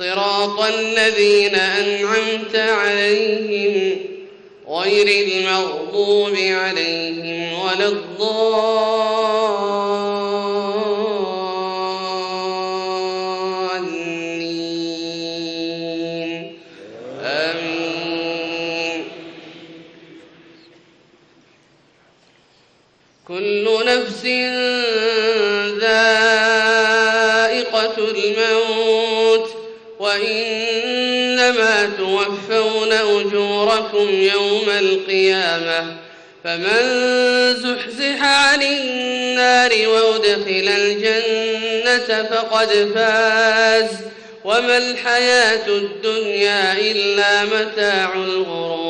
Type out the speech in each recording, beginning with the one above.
صراط الذين أنعمت عليهم غير المغضوب عليهم ولا الضالين. آمين. كل نفس ذائقة الموت. وإنما توفون أجوركم يوم القيامة فمن زحزح عن النار وأدخل الجنة فقد فاز وما الحياة الدنيا إلا متاع الغرور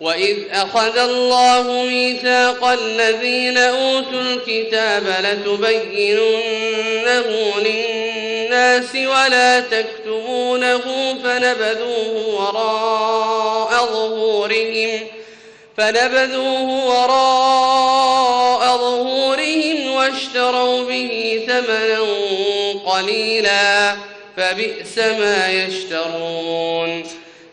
وإذ أخذ الله ميثاق الذين أوتوا الكتاب لتبيننه للناس ولا تكتمونه فنبذوه وراء ظهورهم فنبذوه وراء ظهورهم واشتروا به ثمنا قليلا فبئس ما يشترون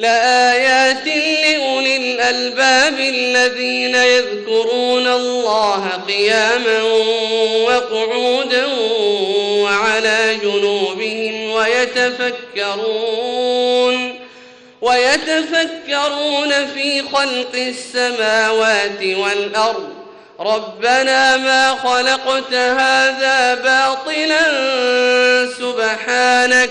لآيات لأولي الألباب الذين يذكرون الله قياما وقعودا وعلى جنوبهم ويتفكرون ويتفكرون في خلق السماوات والأرض. ربنا ما خلقت هذا باطلا سبحانك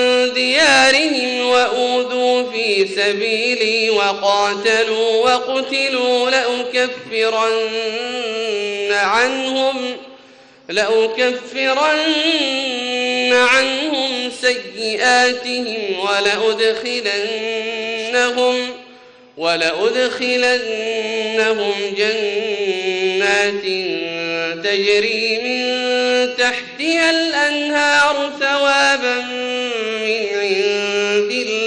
ديارهم وأوذوا في سبيلي وقاتلوا وقتلوا لأكفرن عنهم لأكفرن عنهم سيئاتهم ولأدخلنهم ولأدخلنهم جنات تجري من تحتها الأنهار ثوابا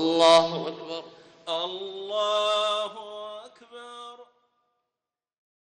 الله أكبر.